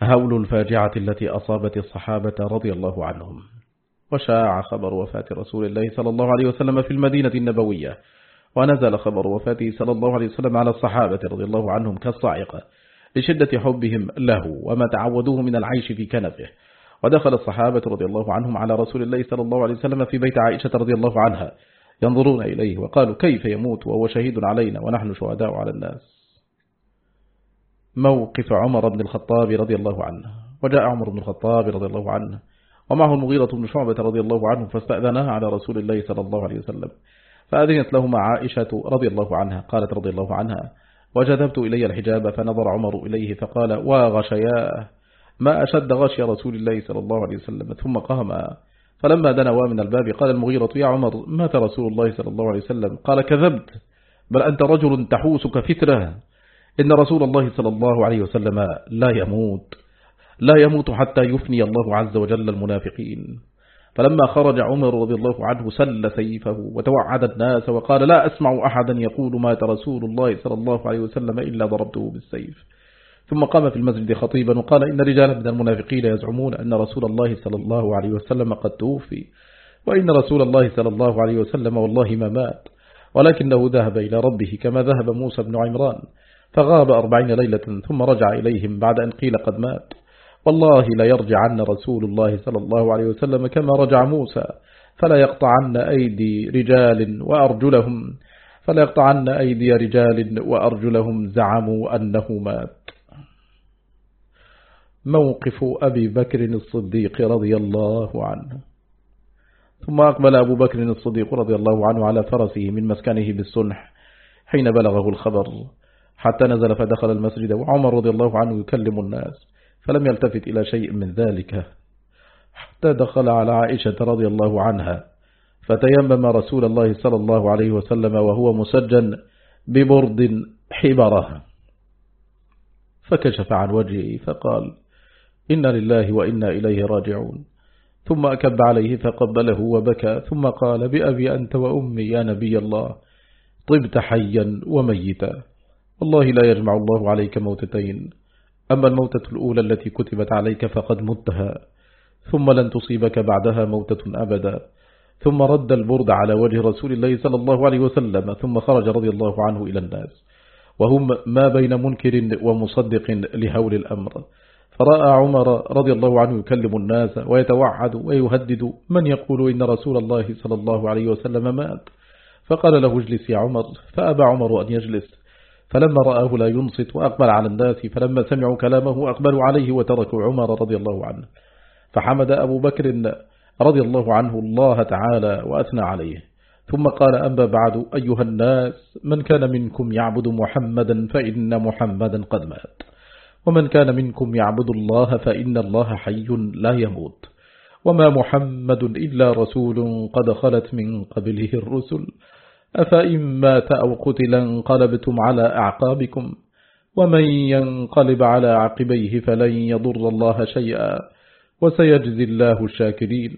هول الفاجعة التي أصابت الصحابة رضي الله عنهم. وشاع خبر وفاة رسول الله صلى الله عليه وسلم في المدينة النبوية ونزل خبر وفاته صلى الله عليه وسلم على الصحابة رضي الله عنهم كالصاعقة لشدة حبهم له وما تعودوه من العيش في كنفه. ودخل الصحابة رضي الله عنهم على رسول الله صلى الله عليه وسلم في بيت عائشة رضي الله عنها ينظرون إليه وقالوا كيف يموت وهو شهيد علينا ونحن شهداء على الناس؟ موقف عمر بن الخطاب رضي الله عنه. وجاء عمر بن الخطاب رضي الله عنه. ومعه المغيرة بن شعبة رضي الله عنه فاستأذنها على رسول الله صلى الله عليه وسلم. فأذنت لهما عائشة رضي الله عنها قالت رضي الله عنها وجذبت إلي الحجاب فنظر عمر إليه فقال واغشياه ما أشد غشي رسول الله صلى الله عليه وسلم ثم قام فلما دنوا من الباب قال المغيرة يا عمر مات رسول الله صلى الله عليه وسلم. قال كذبت بل أنت رجل تحوسك فترة إن رسول الله صلى الله عليه وسلم لا يموت لا يموت حتى يفني الله عز وجل المنافقين. فلما خرج عمر رضي الله عنه سل سيفه وتوعد الناس وقال لا أسمع أحدا يقول مات رسول الله صلى الله عليه وسلم إلا ضربته بالسيف. ثم قام في المسجد خطيبا وقال إن رجالا من المنافقين يزعمون أن رسول الله صلى الله عليه وسلم قد توفي وإن رسول الله صلى الله عليه وسلم والله ما مات ولكنه ذهب إلى ربه كما ذهب موسى بن عمران. فغاب أربعين ليلة ثم رجع إليهم بعد أن قيل قد مات. والله لا يرجعن رسول الله صلى الله عليه وسلم كما رجع موسى. فلا يقطعن أيدي رجال وأرجلهم. فلا يقطعن أيدي رجال وأرجلهم. زعموا أنه مات. موقف أبي بكر الصديق رضي الله عنه. ثم أقبل أبو بكر الصديق رضي الله عنه على فرسه من مسكنه بالسنح حين بلغه الخبر. حتى نزل فدخل المسجد وعمر رضي الله عنه يكلم الناس فلم يلتفت إلى شيء من ذلك. حتى دخل على عائشة رضي الله عنها فتيمم رسول الله صلى الله عليه وسلم وهو مسجن ببرد حبره. فكشف عن وجهه فقال إنا لله وإنا إليه راجعون. ثم أكب عليه فقبله وبكى ثم قال بأبي أنت وأمي يا نبي الله طبت حيا وميتا. والله لا يجمع الله عليك موتتين. أما الموتة الأولى التي كتبت عليك فقد متها ثم لن تصيبك بعدها موتة أبدا. ثم رد البرد على وجه رسول الله صلى الله عليه وسلم ثم خرج رضي الله عنه إلى الناس. وهم ما بين منكر ومصدق لهول الأمر. فرأى عمر رضي الله عنه يكلم الناس ويتوعد ويهدد من يقول إن رسول الله صلى الله عليه وسلم مات. فقال له اجلس يا عمر. فأبى عمر أن يجلس. فلما رآه لا ينصت وأقبل على الناس فلما سمعوا كلامه أقبلوا عليه وتركوا عمر رضي الله عنه. فحمد أبو بكر رضي الله عنه الله تعالى وأثنى عليه. ثم قال أما بعد أيها الناس من كان منكم يعبد محمدا فإن محمدا قد مات. ومن كان منكم يعبد الله فإن الله حي لا يموت. وما محمد إلا رسول قد خلت من قبله الرسل. أفإن مات أو قتل انقلبتم على أعقابكم ومن ينقلب على عقبيه فلن يضر الله شيئا وسيجزي الله الشاكرين.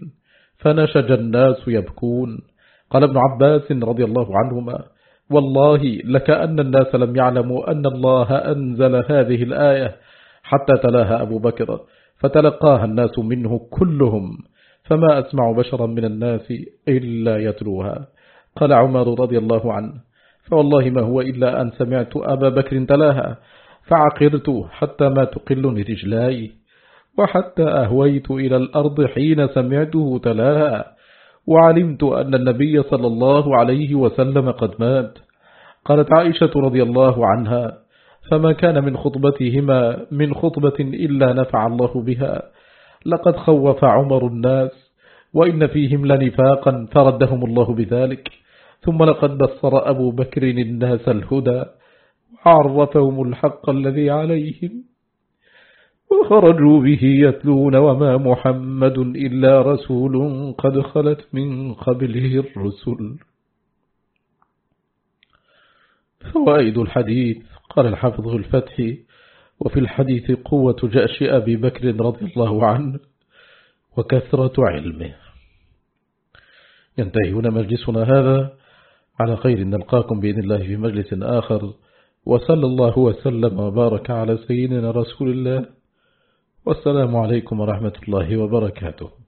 فنشج الناس يبكون. قال ابن عباس رضي الله عنهما والله لكأن الناس لم يعلموا أن الله أنزل هذه الآية حتى تلاها أبو بكر فتلقاها الناس منه كلهم فما أسمع بشرا من الناس إلا يتلوها. قال عمر رضي الله عنه فوالله ما هو إلا أن سمعت أبا بكر تلاها فعقرت حتى ما تقلني رجلاي وحتى أهويت إلى الأرض حين سمعته تلاها وعلمت أن النبي صلى الله عليه وسلم قد مات. قالت عائشة رضي الله عنها فما كان من خطبتهما من خطبة إلا نفع الله بها لقد خوف عمر الناس. وإن فيهم لنفاقا فردهم الله بذلك. ثم لقد بصر أبو بكر الناس الهدى وعرفهم الحق الذي عليهم وخرجوا به يتلون وما محمد إلا رسول قد خلت من قبله الرسل. فوائد الحديث قال الحافظ الفتح وفي الحديث قوة جأش أبي بكر رضي الله عنه وكثرة علمه. ينتهي هنا مجلسنا هذا. على خير نلقاكم بإذن الله في مجلس آخر. وصلى الله وسلم وبارك على سيدنا رسول الله. والسلام عليكم ورحمة الله وبركاته.